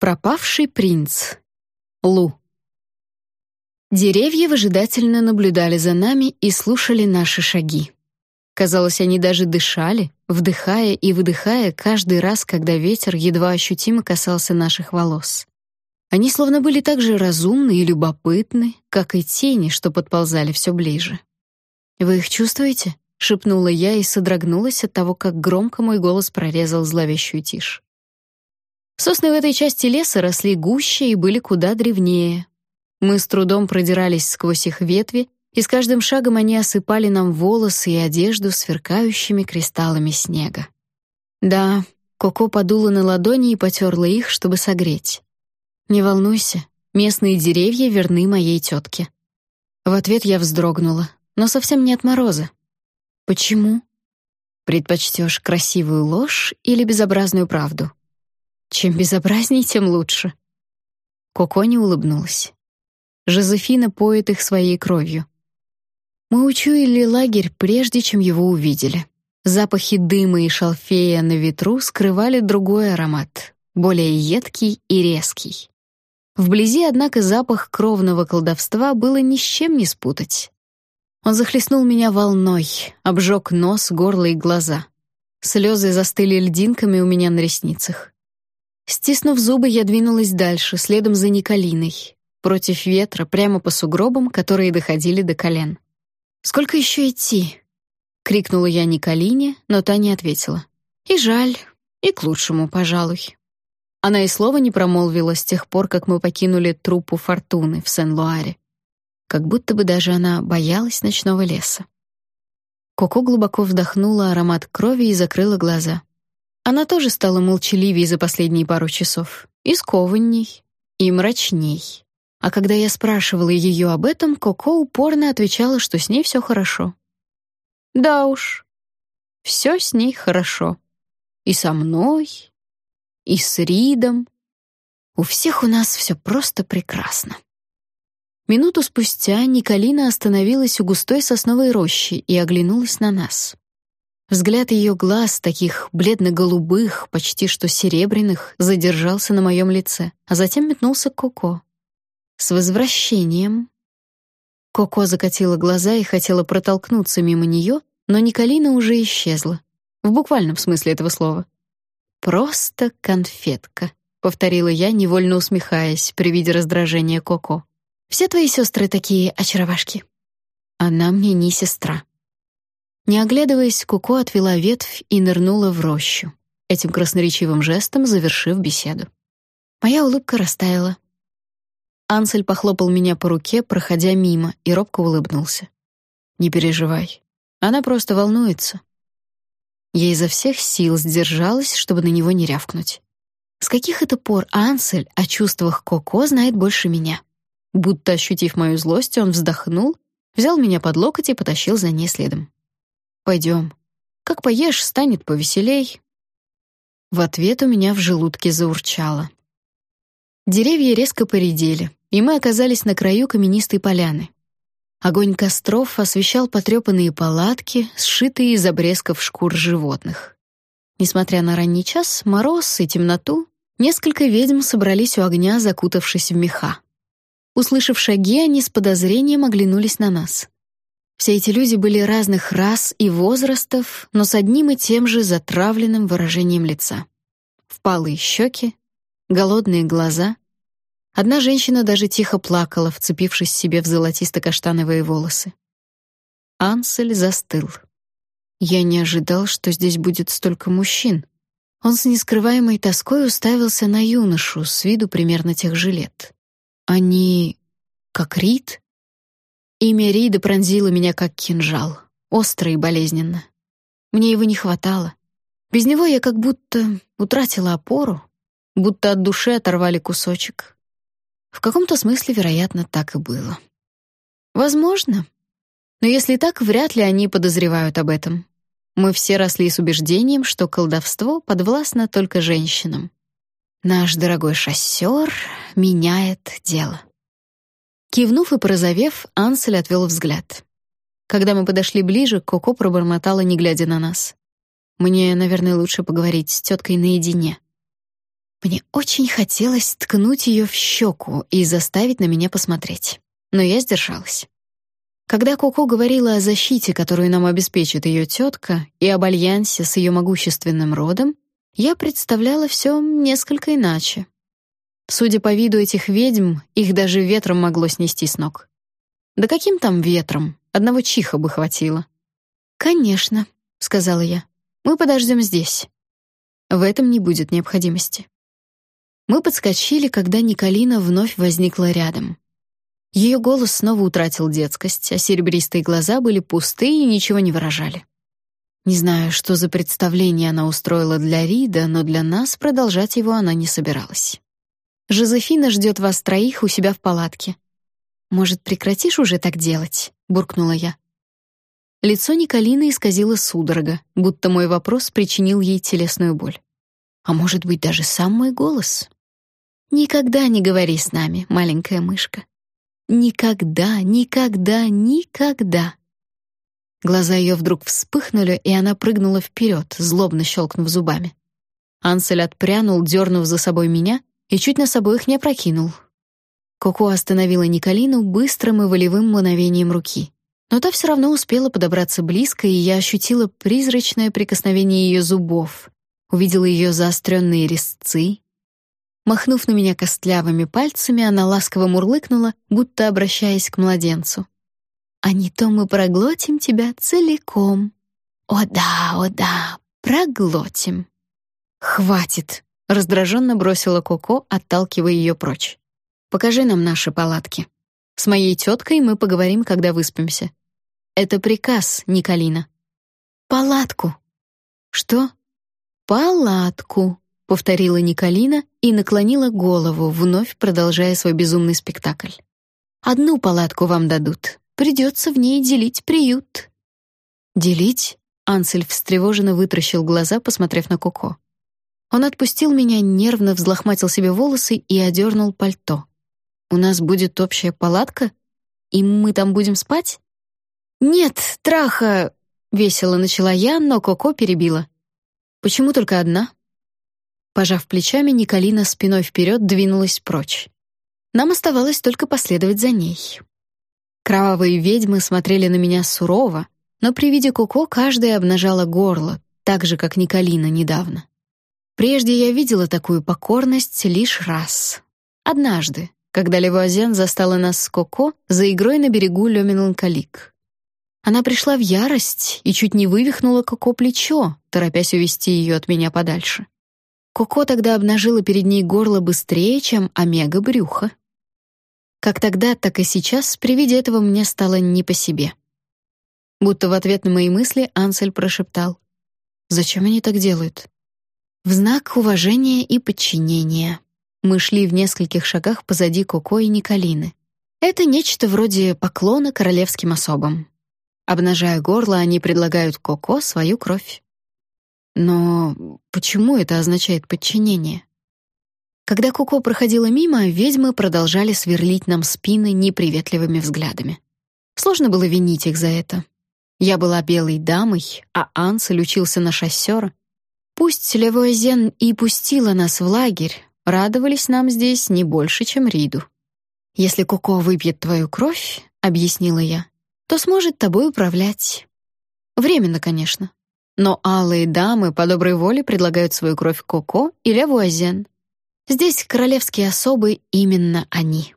Пропавший принц. Лу. Деревья выжидательно наблюдали за нами и слушали наши шаги. Казалось, они даже дышали, вдыхая и выдыхая каждый раз, когда ветер едва ощутимо касался наших волос. Они словно были так же разумны и любопытны, как и тени, что подползали все ближе. «Вы их чувствуете?» — шепнула я и содрогнулась от того, как громко мой голос прорезал зловещую тишь. Сосны в этой части леса росли гуще и были куда древнее. Мы с трудом продирались сквозь их ветви, и с каждым шагом они осыпали нам волосы и одежду сверкающими кристаллами снега. Да, Коко подула на ладони и потерла их, чтобы согреть. «Не волнуйся, местные деревья верны моей тетке». В ответ я вздрогнула, но совсем не от мороза. «Почему?» «Предпочтешь красивую ложь или безобразную правду?» Чем безобразней, тем лучше. Коко не улыбнулась. Жозефина поет их своей кровью. Мы учуяли лагерь, прежде чем его увидели. Запахи дыма и шалфея на ветру скрывали другой аромат, более едкий и резкий. Вблизи, однако, запах кровного колдовства было ни с чем не спутать. Он захлестнул меня волной, обжег нос, горло и глаза. Слезы застыли льдинками у меня на ресницах. Стиснув зубы, я двинулась дальше, следом за Николиной, против ветра, прямо по сугробам, которые доходили до колен. «Сколько еще идти?» — крикнула я Николине, но та не ответила. «И жаль, и к лучшему, пожалуй». Она и слова не промолвила с тех пор, как мы покинули труппу Фортуны в Сен-Луаре. Как будто бы даже она боялась ночного леса. Коко глубоко вдохнула аромат крови и закрыла глаза. Она тоже стала молчаливее за последние пару часов, и скованней, и мрачней. А когда я спрашивала ее об этом, Коко упорно отвечала, что с ней все хорошо. Да уж, все с ней хорошо. И со мной, и с Ридом. У всех у нас все просто прекрасно. Минуту спустя Николина остановилась у густой сосновой рощи и оглянулась на нас. Взгляд ее глаз, таких бледно-голубых, почти что серебряных, задержался на моем лице, а затем метнулся к Коко. «С возвращением!» Коко закатила глаза и хотела протолкнуться мимо нее, но Николина уже исчезла. В буквальном смысле этого слова. «Просто конфетка», — повторила я, невольно усмехаясь при виде раздражения Коко. «Все твои сестры такие очаровашки». «Она мне не сестра», не оглядываясь, Куко отвела ветвь и нырнула в рощу, этим красноречивым жестом завершив беседу. Моя улыбка растаяла. Ансель похлопал меня по руке, проходя мимо, и робко улыбнулся. «Не переживай. Она просто волнуется». Я изо всех сил сдержалась, чтобы на него не рявкнуть. С каких это пор Ансель о чувствах Коко знает больше меня? Будто ощутив мою злость, он вздохнул, взял меня под локоть и потащил за ней следом. Пойдем. Как поешь, станет повеселей. В ответ у меня в желудке заурчало. Деревья резко поредели, и мы оказались на краю каменистой поляны. Огонь костров освещал потрепанные палатки, сшитые из обрезков шкур животных. Несмотря на ранний час, мороз и темноту, несколько ведьм собрались у огня, закутавшись в меха. Услышав шаги, они с подозрением оглянулись на нас. Все эти люди были разных рас и возрастов, но с одним и тем же затравленным выражением лица. Впалые щеки, голодные глаза. Одна женщина даже тихо плакала, вцепившись себе в золотисто-каштановые волосы. Ансель застыл. Я не ожидал, что здесь будет столько мужчин. Он с нескрываемой тоской уставился на юношу, с виду примерно тех же лет. Они как Рид? Имя Рида пронзило меня как кинжал, остро и болезненно. Мне его не хватало. Без него я как будто утратила опору, будто от души оторвали кусочек. В каком-то смысле, вероятно, так и было. Возможно. Но если так, вряд ли они подозревают об этом. Мы все росли с убеждением, что колдовство подвластно только женщинам. Наш дорогой шоссер меняет дело. Кивнув и порозовев, Ансель отвел взгляд. Когда мы подошли ближе, Коко пробормотала, не глядя на нас. «Мне, наверное, лучше поговорить с теткой наедине». Мне очень хотелось ткнуть ее в щеку и заставить на меня посмотреть, но я сдержалась. Когда Коко говорила о защите, которую нам обеспечит ее тетка, и об альянсе с ее могущественным родом, я представляла все несколько иначе. Судя по виду этих ведьм, их даже ветром могло снести с ног. Да каким там ветром? Одного чиха бы хватило. «Конечно», — сказала я. «Мы подождем здесь». В этом не будет необходимости. Мы подскочили, когда Николина вновь возникла рядом. Ее голос снова утратил детскость, а серебристые глаза были пусты и ничего не выражали. Не знаю, что за представление она устроила для Рида, но для нас продолжать его она не собиралась. «Жозефина ждет вас троих у себя в палатке. Может, прекратишь уже так делать?» — буркнула я. Лицо Николины исказило судорога, будто мой вопрос причинил ей телесную боль. А может быть, даже сам мой голос? «Никогда не говори с нами, маленькая мышка. Никогда, никогда, никогда. Глаза ее вдруг вспыхнули, и она прыгнула вперед, злобно щелкнув зубами. Ансель отпрянул, дернув за собой меня, и чуть нас обоих не опрокинул. Коко остановила Николину быстрым и волевым мановением руки. Но та все равно успела подобраться близко, и я ощутила призрачное прикосновение ее зубов, увидела ее заостренные резцы, Махнув на меня костлявыми пальцами, она ласково мурлыкнула, будто обращаясь к младенцу. «А не то мы проглотим тебя целиком». «О да, о да, проглотим». «Хватит!» — раздраженно бросила Коко, отталкивая ее прочь. «Покажи нам наши палатки. С моей теткой мы поговорим, когда выспимся. Это приказ, Николина». «Палатку». «Что?» «Палатку», повторила Николина и наклонила голову, вновь продолжая свой безумный спектакль. Одну палатку вам дадут. Придется в ней делить приют. Делить? Ансель встревоженно вытращил глаза, посмотрев на Коко. Он отпустил меня, нервно взлохматил себе волосы и одернул пальто. У нас будет общая палатка, и мы там будем спать? Нет, траха, весело начала я, но Коко перебила. Почему только одна? Пожав плечами, Николина спиной вперед двинулась прочь. Нам оставалось только последовать за ней. Кровавые ведьмы смотрели на меня сурово, но при виде Коко каждая обнажала горло, так же, как Николина недавно. Прежде я видела такую покорность лишь раз. Однажды, когда Левуазен застала нас с Коко за игрой на берегу Лёминланкалик. Она пришла в ярость и чуть не вывихнула Коко плечо, торопясь увести ее от меня подальше. Коко тогда обнажила перед ней горло быстрее, чем Омега брюхо. Как тогда, так и сейчас при виде этого мне стало не по себе. Будто в ответ на мои мысли Ансель прошептал: "Зачем они так делают?" В знак уважения и подчинения. Мы шли в нескольких шагах позади Коко и Николины. Это нечто вроде поклона королевским особам. Обнажая горло, они предлагают Коко свою кровь. Но почему это означает подчинение? Когда Коко проходила мимо, ведьмы продолжали сверлить нам спины неприветливыми взглядами. Сложно было винить их за это. Я была белой дамой, а Ансель учился на шоссера. Пусть Левуазен и пустила нас в лагерь, радовались нам здесь не больше, чем Риду. «Если Коко выпьет твою кровь, — объяснила я, — то сможет тобой управлять. Временно, конечно. Но алые дамы по доброй воле предлагают свою кровь Коко и Левуазен. Здесь королевские особы именно они.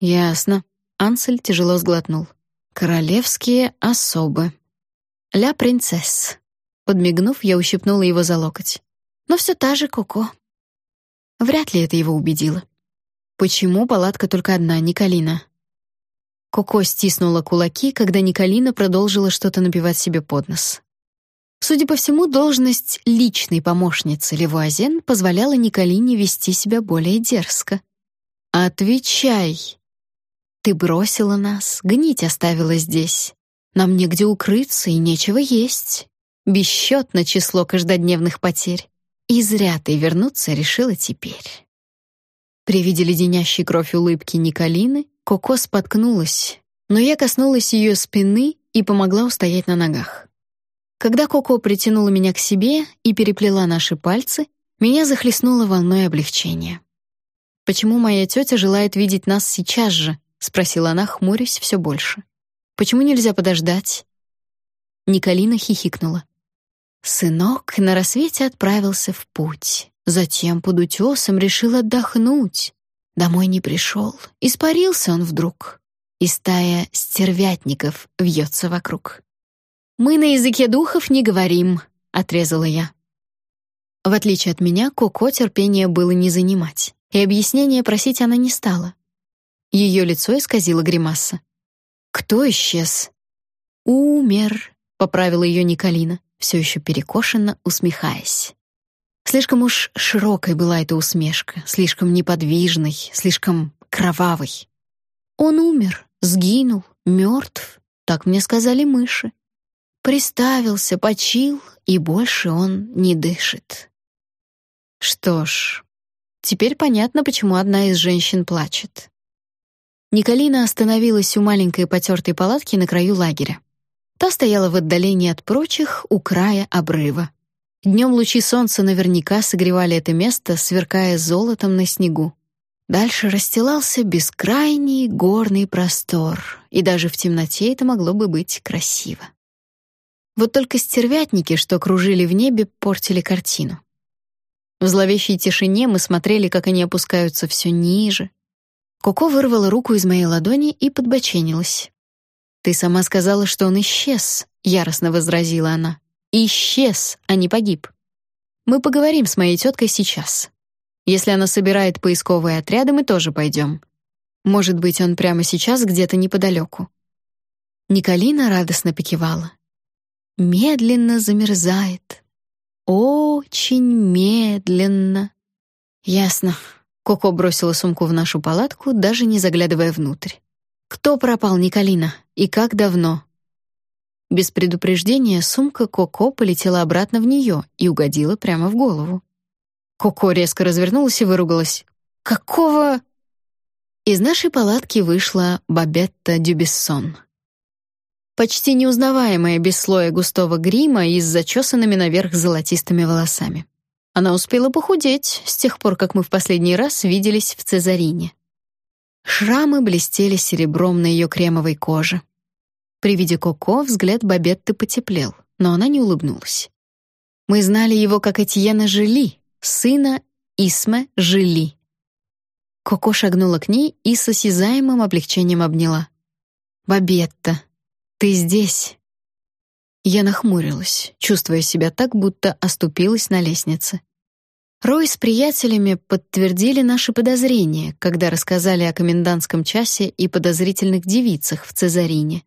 Ясно. Ансель тяжело сглотнул. Королевские особы. Ля принцесс. Подмигнув, я ущипнула его за локоть. Но все та же Коко. Вряд ли это его убедило. Почему палатка только одна, Николина? Коко стиснула кулаки, когда Николина продолжила что-то напевать себе под нос. Судя по всему, должность личной помощницы Левуазен позволяла Николине вести себя более дерзко. «Отвечай!» «Ты бросила нас, гнить оставила здесь. Нам негде укрыться и нечего есть. Бесчетно число каждодневных потерь. И зря ты вернуться решила теперь». При виде леденящей кровь улыбки Николины Коко споткнулась, но я коснулась ее спины и помогла устоять на ногах. Когда Коко притянула меня к себе и переплела наши пальцы, Меня захлестнуло волной облегчения. «Почему моя тетя желает видеть нас сейчас же?» — спросила она, хмурясь все больше. «Почему нельзя подождать?» Николина хихикнула. Сынок на рассвете отправился в путь. Затем под утесом решил отдохнуть. Домой не пришел. Испарился он вдруг. И стая стервятников вьется вокруг. «Мы на языке духов не говорим», — отрезала я. В отличие от меня, Коко терпение было не занимать, и объяснения просить она не стала. Ее лицо исказило гримаса. «Кто исчез?» «Умер», — поправила ее Николина все еще перекошенно усмехаясь. Слишком уж широкой была эта усмешка, слишком неподвижной, слишком кровавой. Он умер, сгинул, мертв, так мне сказали мыши. Приставился, почил, и больше он не дышит. Что ж, теперь понятно, почему одна из женщин плачет. Николина остановилась у маленькой потертой палатки на краю лагеря. Та стояла в отдалении от прочих, у края обрыва. Днем лучи солнца наверняка согревали это место, сверкая золотом на снегу. Дальше расстилался бескрайний горный простор, и даже в темноте это могло бы быть красиво. Вот только стервятники, что кружили в небе, портили картину. В зловещей тишине мы смотрели, как они опускаются все ниже. Коко вырвала руку из моей ладони и подбоченилась. «Ты сама сказала, что он исчез», — яростно возразила она. «Исчез, а не погиб. Мы поговорим с моей теткой сейчас. Если она собирает поисковые отряды, мы тоже пойдем. Может быть, он прямо сейчас где-то неподалеку». Николина радостно покивала. «Медленно замерзает. Очень медленно». «Ясно». Коко бросила сумку в нашу палатку, даже не заглядывая внутрь. Кто пропал, Николина? И как давно? Без предупреждения сумка Коко полетела обратно в нее и угодила прямо в голову. Коко резко развернулась и выругалась. «Какого...» Из нашей палатки вышла Бабетта Дюбессон. Почти неузнаваемая без слоя густого грима и с зачесанными наверх золотистыми волосами. Она успела похудеть с тех пор, как мы в последний раз виделись в Цезарине. Шрамы блестели серебром на ее кремовой коже. При виде Коко взгляд Бабетты потеплел, но она не улыбнулась. Мы знали его как Этьена Жили, сына Исме Жили. Коко шагнула к ней и с осязаемым облегчением обняла. «Бабетта, ты здесь?» Я нахмурилась, чувствуя себя так, будто оступилась на лестнице. Рой с приятелями подтвердили наши подозрения, когда рассказали о комендантском часе и подозрительных девицах в Цезарине.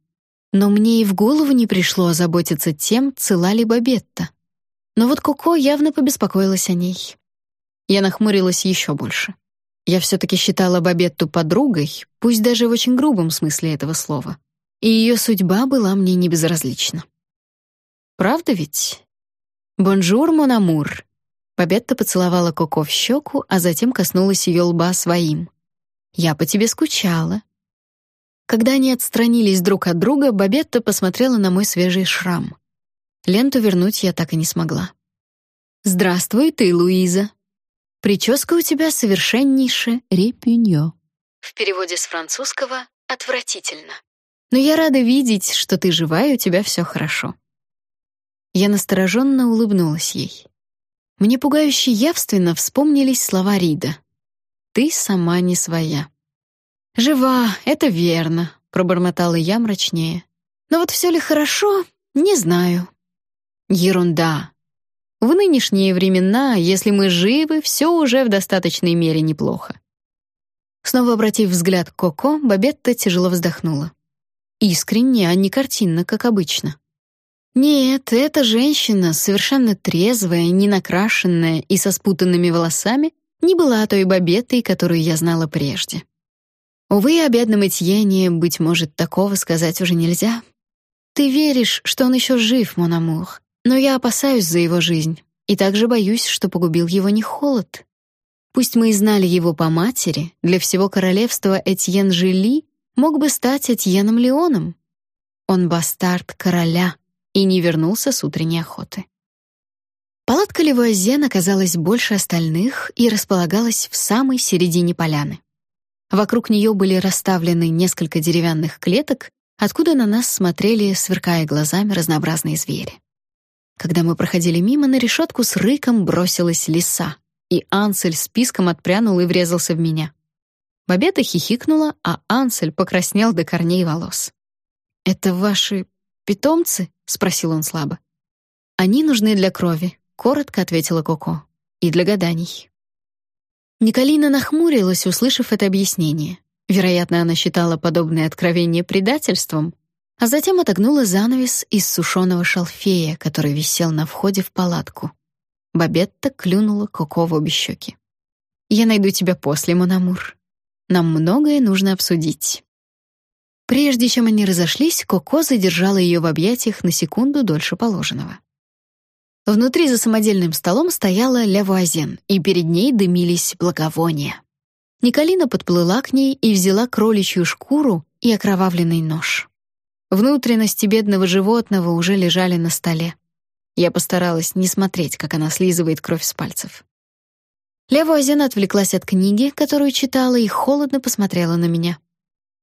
Но мне и в голову не пришло озаботиться тем, цела ли Бабетта. Но вот Коко явно побеспокоилась о ней. Я нахмурилась еще больше. Я все-таки считала Бабетту подругой, пусть даже в очень грубом смысле этого слова. И ее судьба была мне не безразлична. Правда ведь? «Bonjour, mon amour», Бабетта поцеловала Коко в щеку, а затем коснулась ее лба своим. «Я по тебе скучала». Когда они отстранились друг от друга, Бабетта посмотрела на мой свежий шрам. Ленту вернуть я так и не смогла. «Здравствуй ты, Луиза. Прическа у тебя совершеннейше репюньо». В переводе с французского «отвратительно». Но я рада видеть, что ты жива и у тебя все хорошо. Я настороженно улыбнулась ей. Мне пугающе явственно вспомнились слова Рида. «Ты сама не своя». «Жива, это верно», — пробормотала я мрачнее. «Но вот все ли хорошо, не знаю». «Ерунда. В нынешние времена, если мы живы, все уже в достаточной мере неплохо». Снова обратив взгляд к Коко, Бабетта тяжело вздохнула. Искренне, а не картинно, как обычно. Нет, эта женщина, совершенно трезвая, ненакрашенная и со спутанными волосами, не была той бабетой, которую я знала прежде. Увы, о бедном Этьене, быть может, такого сказать уже нельзя. Ты веришь, что он еще жив, Монамур, но я опасаюсь за его жизнь и также боюсь, что погубил его не холод. Пусть мы и знали его по матери, для всего королевства Этьен Жили мог бы стать Этьеном Леоном. Он бастард короля — и не вернулся с утренней охоты. Палатка Левуазен оказалась больше остальных и располагалась в самой середине поляны. Вокруг нее были расставлены несколько деревянных клеток, откуда на нас смотрели, сверкая глазами, разнообразные звери. Когда мы проходили мимо, на решетку с рыком бросилась лиса, и Ансель списком отпрянул и врезался в меня. Бабета хихикнула, а Ансель покраснел до корней волос. «Это ваши питомцы?» — спросил он слабо. «Они нужны для крови», — коротко ответила Коко. «И для гаданий». Николина нахмурилась, услышав это объяснение. Вероятно, она считала подобное откровение предательством, а затем отогнула занавес из сушеного шалфея, который висел на входе в палатку. Бабетта клюнула Коко в обе щеки. «Я найду тебя после, Монамур. Нам многое нужно обсудить». Прежде чем они разошлись, Коко задержала ее в объятиях на секунду дольше положенного. Внутри за самодельным столом стояла лявуазен, и перед ней дымились благовония. Николина подплыла к ней и взяла кроличью шкуру и окровавленный нож. Внутренности бедного животного уже лежали на столе. Я постаралась не смотреть, как она слизывает кровь с пальцев. Лявуазен отвлеклась от книги, которую читала, и холодно посмотрела на меня.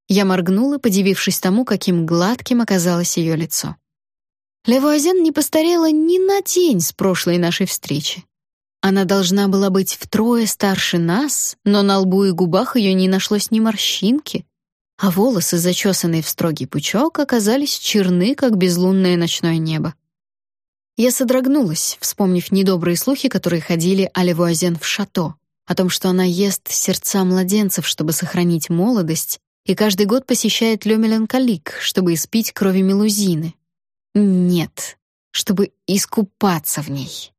Я моргнула, подивившись тому, каким гладким оказалось ее лицо. Левуазен не постарела ни на день с прошлой нашей встречи. Она должна была быть втрое старше нас, но на лбу и губах ее не нашлось ни морщинки, а волосы, зачесанные в строгий пучок, оказались черны, как безлунное ночное небо. Я содрогнулась, вспомнив недобрые слухи, которые ходили о Левуазен в шато, о том, что она ест сердца младенцев, чтобы сохранить молодость, и каждый год посещает Ле Меланколик, чтобы испить крови Мелузины, нет, чтобы искупаться в ней.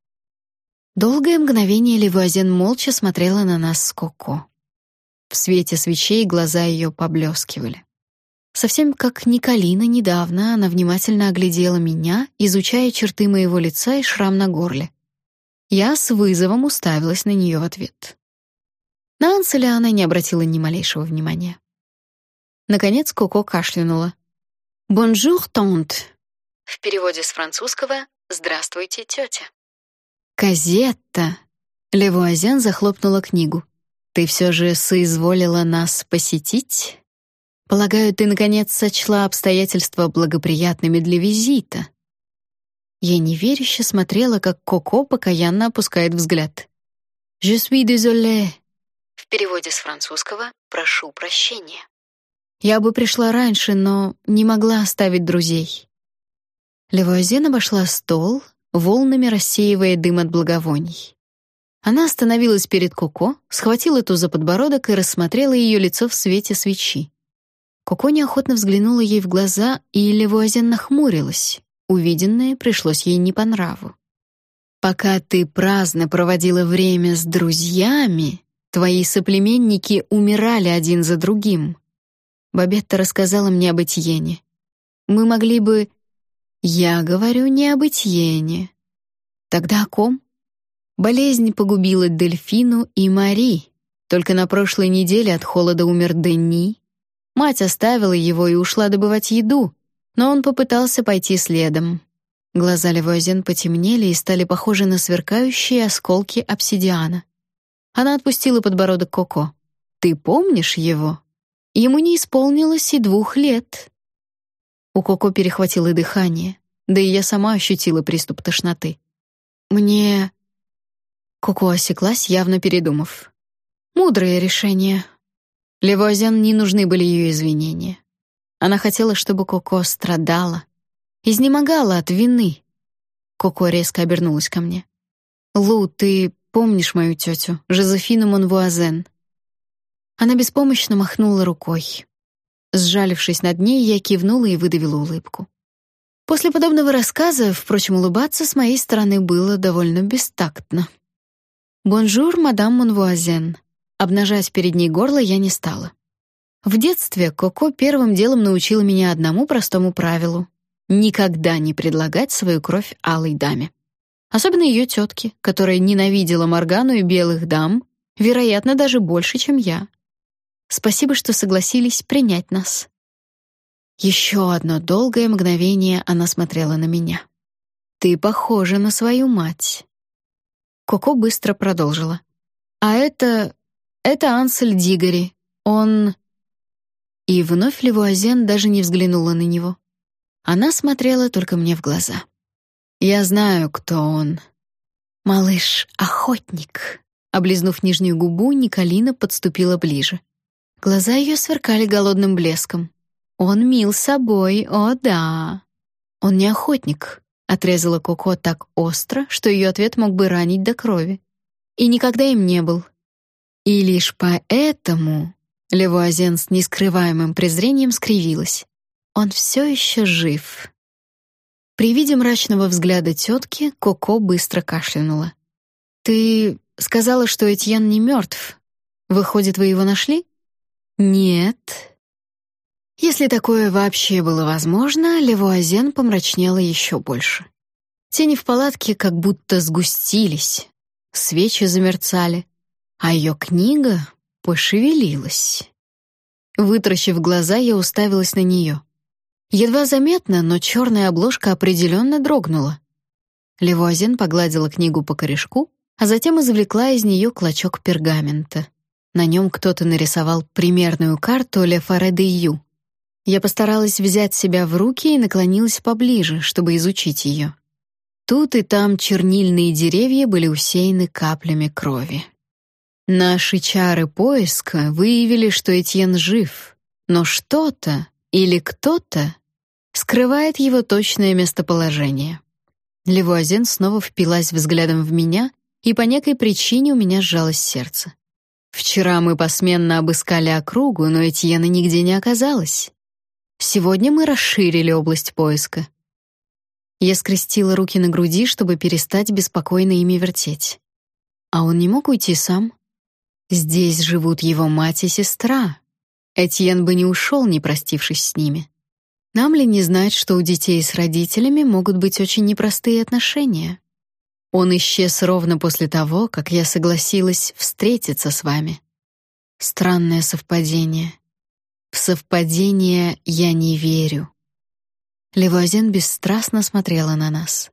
Долгое мгновение Левуазен молча смотрела на нас с Коко. В свете свечей глаза ее поблескивали. Совсем как Николина недавно, она внимательно оглядела меня, изучая черты моего лица и шрам на горле. Я с вызовом уставилась на нее в ответ. На Анселя она не обратила ни малейшего внимания. Наконец Коко кашлянула. «Bonjour, tante», в переводе с французского «Здравствуйте, тетя». «Козетта!» Ла-Вуазен захлопнула книгу. «Ты все же соизволила нас посетить? Полагаю, ты, наконец, сочла обстоятельства благоприятными для визита». Я неверяще смотрела, как Коко покаянно опускает взгляд. «Je suis désolée». В переводе с французского «прошу прощения». Я бы пришла раньше, но не могла оставить друзей. Левуазен обошла стол, волнами рассеивая дым от благовоний. Она остановилась перед Коко, схватила ту за подбородок и рассмотрела ее лицо в свете свечи. Коко неохотно взглянула ей в глаза, и Левуазен нахмурилась. Увиденное пришлось ей не по нраву. «Пока ты праздно проводила время с друзьями, твои соплеменники умирали один за другим». Бабетта рассказала мне об Этьене. «Мы могли бы я говорю не об Этьене. Тогда о ком? Болезнь погубила Дельфину и Мари. Только на прошлой неделе от холода умер Дени. Мать оставила его и ушла добывать еду, но он попытался пойти следом. Глаза Левуазен потемнели и стали похожи на сверкающие осколки обсидиана. Она отпустила подбородок Коко. «Ты помнишь его? Ему не исполнилось и двух лет. У Коко перехватило дыхание, да и я сама ощутила приступ тошноты. Мне... Коко осеклась, явно передумав. Мудрое решение. Левуазен не нужны были ее извинения. Она хотела, чтобы Коко страдала, изнемогала от вины. Коко резко обернулась ко мне. «Лу, ты помнишь мою тетю, Жозефину Монвуазен?» Она беспомощно махнула рукой. Сжалившись над ней, я кивнула и выдавила улыбку. После подобного рассказа, впрочем, улыбаться с моей стороны было довольно бестактно. «Бонжур, мадам Монвуазен». Обнажать перед ней горло я не стала. В детстве Коко первым делом научила меня одному простому правилу — никогда не предлагать свою кровь алой даме. Особенно ее тетке, которая ненавидела Моргану и белых дам, вероятно, даже больше, чем я. Спасибо, что согласились принять нас. Еще одно долгое мгновение она смотрела на меня. Ты похожа на свою мать. Коко быстро продолжила. «А это... это Ансель Дигори. Он...» И вновь Левуазен даже не взглянула на него. Она смотрела только мне в глаза. «Я знаю, кто он». «Малыш-охотник». Облизнув нижнюю губу, Николина подступила ближе. Глаза ее сверкали голодным блеском. «Он мил собой, о да!» «Он не охотник», — отрезала Коко так остро, что ее ответ мог бы ранить до крови. «И никогда им не был». «И лишь поэтому...» — Левуазен с нескрываемым презрением скривилась. «Он все еще жив». При виде мрачного взгляда тетки Коко быстро кашлянула. «Ты сказала, что Этьен не мертв. Выходит, вы его нашли?» «Нет», если такое вообще было возможно, Левуазен помрачнела еще больше. Тени в палатке как будто сгустились, свечи замерцали, а ее книга пошевелилась. Вытращив глаза, я уставилась на нее. Едва заметно, но черная обложка определенно дрогнула. Левуазен погладила книгу по корешку, а затем извлекла из нее клочок пергамента. На нем кто-то нарисовал примерную карту Ле Фаре Ю, я постаралась взять себя в руки и наклонилась поближе, чтобы изучить ее. Тут и там чернильные деревья были усеяны каплями крови. Наши чары поиска выявили, что Этьен жив, но что-то или кто-то скрывает его точное местоположение. Левуазен снова впилась взглядом в меня, и по некой причине у меня сжалось сердце. Вчера мы посменно обыскали округу, но Этьена нигде не оказалось. Сегодня мы расширили область поиска. Я скрестила руки на груди, чтобы перестать беспокойно ими вертеть. А он не мог уйти сам. Здесь живут его мать и сестра. Этьен бы не ушел, не простившись с ними. Нам ли не знать, что у детей с родителями могут быть очень непростые отношения? Он исчез ровно после того, как я согласилась встретиться с вами. Странное совпадение. В совпадение я не верю. Левуазен бесстрастно смотрела на нас.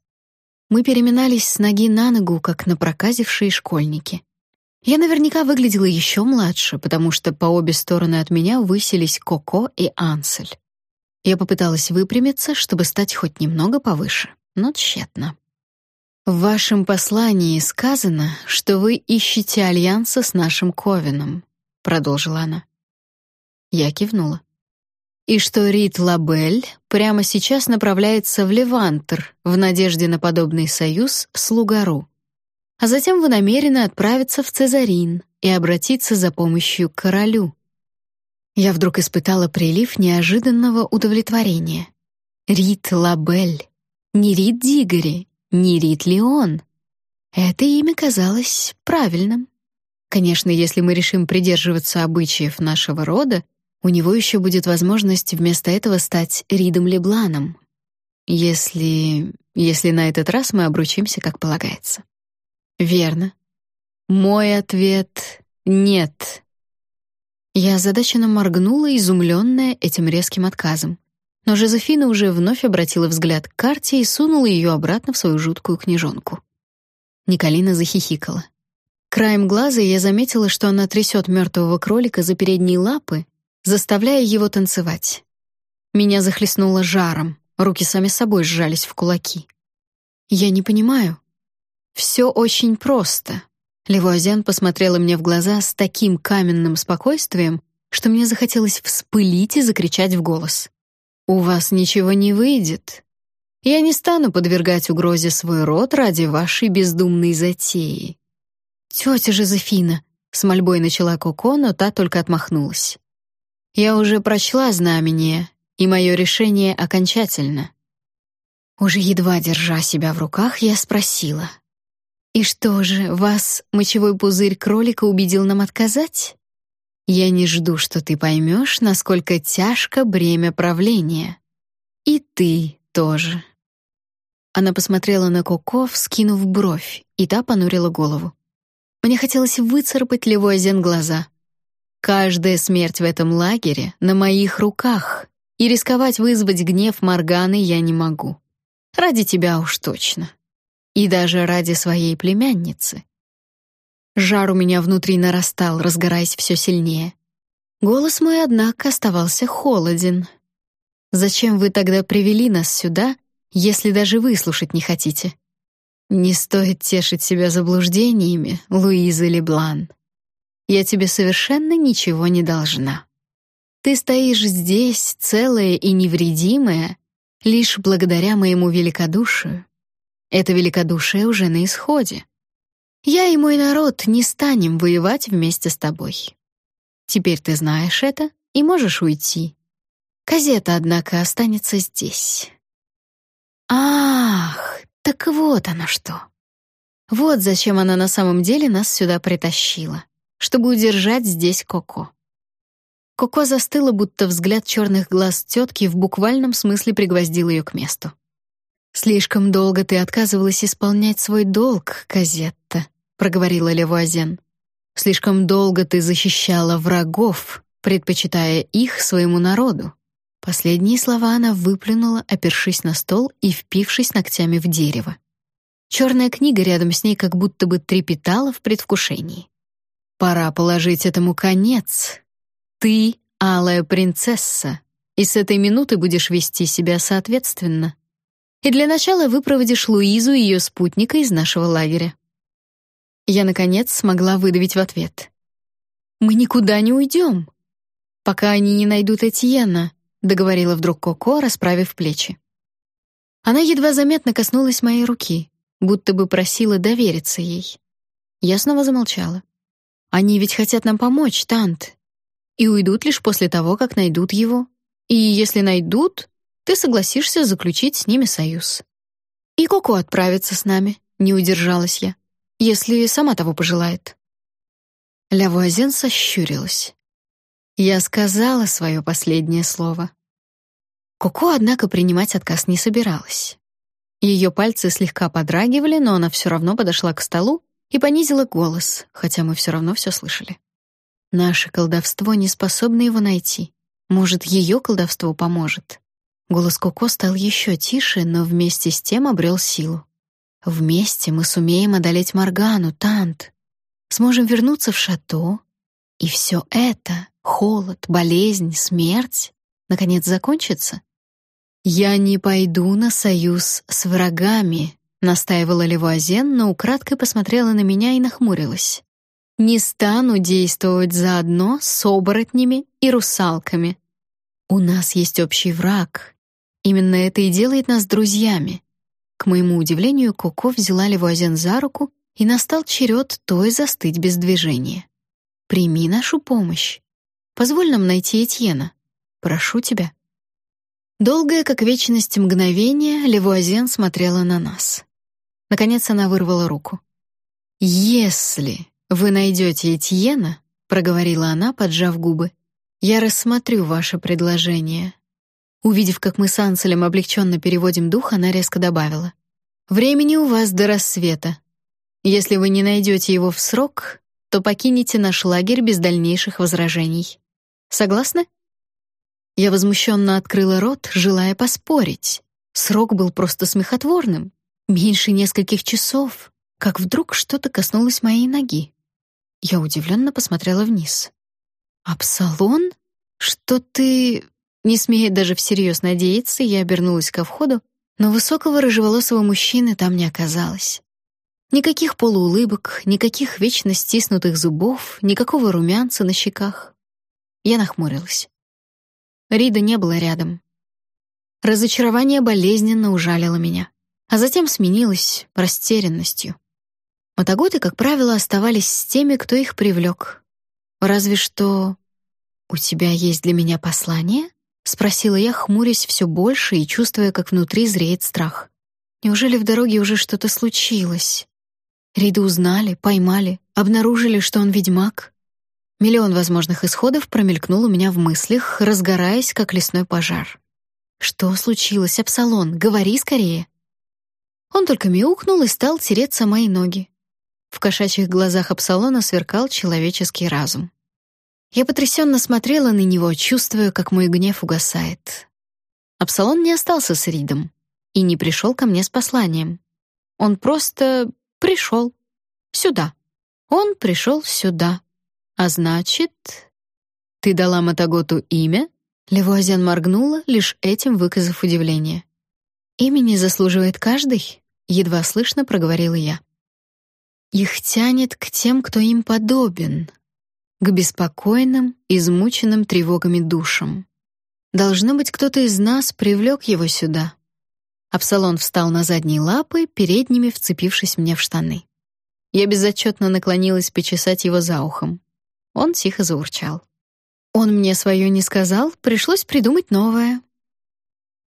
Мы переминались с ноги на ногу, как напроказившие школьники. Я наверняка выглядела еще младше, потому что по обе стороны от меня высились Коко и Ансель. Я попыталась выпрямиться, чтобы стать хоть немного повыше, но тщетно. В вашем послании сказано, что вы ищете альянса с нашим Ковином, продолжила она. Я кивнула. И что Рит Лабель прямо сейчас направляется в Левантер в надежде на подобный союз с Лугару. А затем вы намерены отправиться в Цезарин и обратиться за помощью к королю. Я вдруг испытала прилив неожиданного удовлетворения. Рит Лабель. Не Рит Дигори, не Рит Леон. Это имя казалось правильным. Конечно, если мы решим придерживаться обычаев нашего рода, у него еще будет возможность вместо этого стать Ридом Лебланом, если... если на этот раз мы обручимся, как полагается. Верно. Мой ответ — нет. Я озадаченно моргнула, изумленная этим резким отказом. Но Жозефина уже вновь обратила взгляд к карте и сунула ее обратно в свою жуткую книжонку. Николина захихикала. Краем глаза я заметила, что она трясет мертвого кролика за передние лапы заставляя его танцевать. Меня захлестнуло жаром, руки сами собой сжались в кулаки. Я не понимаю. Все очень просто. Левуазен посмотрела мне в глаза с таким каменным спокойствием, что мне захотелось вспылить и закричать в голос. «У вас ничего не выйдет. Я не стану подвергать угрозе свой род ради вашей бездумной затеи». «Тетя Жозефина», — с мольбой начала Коко, но та только отмахнулась. Я уже прочла знамение, и мое решение окончательно. Уже едва держа себя в руках, я спросила: "И что же, вас мочевой пузырь кролика убедил нам отказать? Я не жду, что ты поймешь, насколько тяжко бремя правления. И ты тоже". Она посмотрела на Коко, вскинув бровь, и та понурила голову. Мне хотелось выцарапать Левуазен глаза. Каждая смерть в этом лагере на моих руках, и рисковать вызвать гнев Морганы я не могу. Ради тебя уж точно. и даже ради своей племянницы. Жар у меня внутри нарастал, разгораясь все сильнее. Голос мой, однако, оставался холоден. «Зачем вы тогда привели нас сюда, если даже выслушать не хотите?» «Не стоит тешить себя заблуждениями, Луиза Леблан. Я тебе совершенно ничего не должна. Ты стоишь здесь, целая и невредимая, лишь благодаря моему великодушию. Это великодушие уже на исходе. Я и мой народ не станем воевать вместе с тобой. Теперь ты знаешь это и можешь уйти. Казета, однако, останется здесь. Ах, так вот она что. Вот зачем она на самом деле нас сюда притащила, чтобы удержать здесь Коко. Коко застыла, будто взгляд черных глаз тетки в буквальном смысле пригвоздил ее к месту. Слишком долго ты отказывалась исполнять свой долг, Казетта, проговорила Левуазен. Слишком долго ты защищала врагов, предпочитая их своему народу. Последние слова она выплюнула, опершись на стол и впившись ногтями в дерево. Черная книга рядом с ней как будто бы трепетала в предвкушении. Пора положить этому конец. Ты алая принцесса, и с этой минуты будешь вести себя соответственно. И для начала выпроводишь Луизу и ее спутника из нашего лагеря. Я, наконец, смогла выдавить в ответ. «Мы никуда не уйдем, пока они не найдут Этьена», договорила вдруг Коко, расправив плечи. Она едва заметно коснулась моей руки, будто бы просила довериться ей. Я снова замолчала. «Они ведь хотят нам помочь, Тант, и уйдут лишь после того, как найдут его. И если найдут, ты согласишься заключить с ними союз. И Коко отправится с нами, не удержалась я если сама того пожелает. Лявуазен сощурилась. Я сказала свое последнее слово. Коко, однако, принимать отказ не собиралась. Ее пальцы слегка подрагивали, но она все равно подошла к столу и понизила голос, хотя мы все равно все слышали. Наше колдовство не способно его найти. Может, ее колдовство поможет. Голос Коко стал еще тише, но вместе с тем обрел силу. Вместе мы сумеем одолеть Моргану, Тант. Сможем вернуться в шато, и все это — холод, болезнь, смерть — наконец закончится. «Я не пойду на союз с врагами», — настаивала Левуазен, но украдкой посмотрела на меня и нахмурилась. «Не стану действовать заодно с оборотнями и русалками. У нас есть общий враг. Именно это и делает нас друзьями. К моему удивлению, Коко взяла Левуазен за руку, и настал черед той застыть без движения. «Прими нашу помощь. Позволь нам найти Этьена. Прошу тебя». Долгое, как вечность мгновение, Левуазен смотрела на нас. Наконец она вырвала руку. «Если вы найдете Этьена», — проговорила она, поджав губы, — «я рассмотрю ваше предложение. Увидев, как мы с Анселем облегченно переводим дух, она резко добавила. «Времени у вас до рассвета. Если вы не найдете его в срок, то покинете наш лагерь без дальнейших возражений. Согласны?» Я возмущенно открыла рот, желая поспорить. Срок был просто смехотворным. Меньше нескольких часов, как вдруг что-то коснулось моей ноги. Я удивленно посмотрела вниз. «Апсалон? Что ты...» Не смея даже всерьез надеяться, я обернулась ко входу, но высокого рыжеволосого мужчины там не оказалось. Никаких полуулыбок, никаких вечно стиснутых зубов, никакого румянца на щеках. Я нахмурилась. Рида не было рядом. Разочарование болезненно ужалило меня, а затем сменилось растерянностью. Мотогоды, как правило, оставались с теми, кто их привлек. Разве что... «У тебя есть для меня послание?» Спросила я, хмурясь все больше и чувствуя, как внутри зреет страх. Неужели в дороге уже что-то случилось? Риду узнали, поймали, обнаружили, что он ведьмак. Миллион возможных исходов промелькнул у меня в мыслях, разгораясь, как лесной пожар. Что случилось, Апсалон? Говори скорее. Он только мяукнул и стал тереться мои ноги. В кошачьих глазах Апсалона сверкал человеческий разум. Я потрясенно смотрела на него, чувствуя, как мой гнев угасает. Апсалон не остался с Ридом и не пришел ко мне с посланием. Он просто пришел сюда. Он пришел сюда. А значит, ты дала Матаготу имя? Левуазен моргнула, лишь этим выказав удивление. Имени заслуживает каждый, едва слышно проговорила я. Их тянет к тем, кто им подобен, к беспокойным, измученным тревогами душам. Должно быть, кто-то из нас привлек его сюда. Апсалон встал на задние лапы, передними вцепившись мне в штаны. Я безотчетно наклонилась почесать его за ухом. Он тихо заурчал. Он мне свое не сказал, пришлось придумать новое.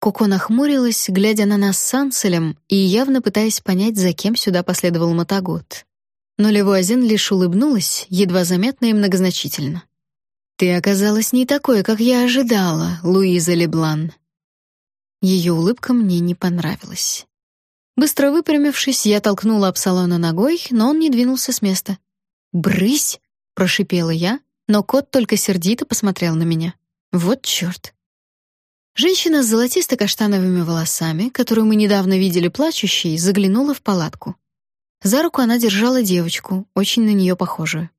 Коко нахмурилась, глядя на нас с Анселем и явно пытаясь понять, за кем сюда последовал Мотогод. Но Левуазин лишь улыбнулась, едва заметно и многозначительно. «Ты оказалась не такой, как я ожидала, Луиза Леблан». Ее улыбка мне не понравилась. Быстро выпрямившись, я толкнула Апсалона ногой, но он не двинулся с места. «Брысь!» — прошипела я, но кот только сердито посмотрел на меня. «Вот чёрт!» Женщина с золотисто-каштановыми волосами, которую мы недавно видели плачущей, заглянула в палатку. За руку она держала девочку, очень на нее похожую.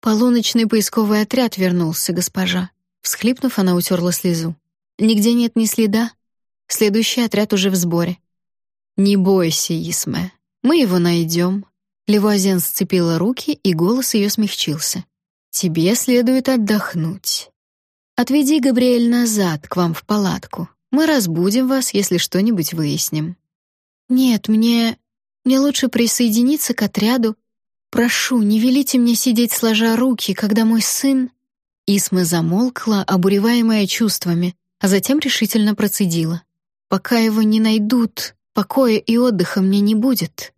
«Полуночный поисковый отряд вернулся, госпожа». Всхлипнув, она утерла слезу. «Нигде нет ни следа. Следующий отряд уже в сборе». «Не бойся, Исме, мы его найдем». Левуазен сцепила руки, и голос ее смягчился. «Тебе следует отдохнуть. Отведи Габриэль назад, к вам в палатку. Мы разбудим вас, если что-нибудь выясним». «Нет, мне... Мне лучше присоединиться к отряду. Прошу, не велите мне сидеть сложа руки, когда мой сын...» Исма замолкла, обуреваемая чувствами, а затем решительно процедила. «Пока его не найдут, покоя и отдыха мне не будет».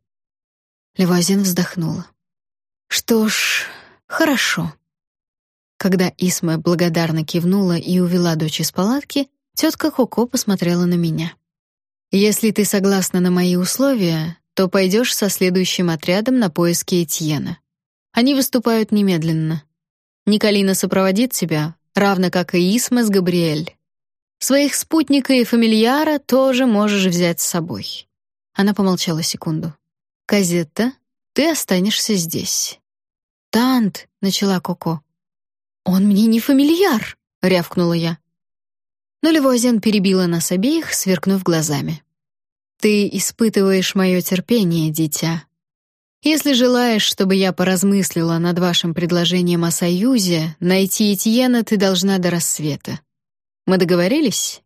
Левазин вздохнула. «Что ж, хорошо». Когда Исма благодарно кивнула и увела дочь из палатки, тетка Коко посмотрела на меня. «Если ты согласна на мои условия, то пойдешь со следующим отрядом на поиски Этьена. Они выступают немедленно. Николина сопроводит тебя, равно как и Исма с Габриэль. Своих спутника и фамильяра тоже можешь взять с собой. Она помолчала секунду. Казетта, ты останешься здесь. Тант, начала Коко. Он мне не фамильяр, рявкнула я. Но Левуазен перебила нас обеих, сверкнув глазами. Ты испытываешь мое терпение, дитя. Если желаешь, чтобы я поразмыслила над вашим предложением о союзе, найти Этьена ты должна до рассвета. Мы договорились?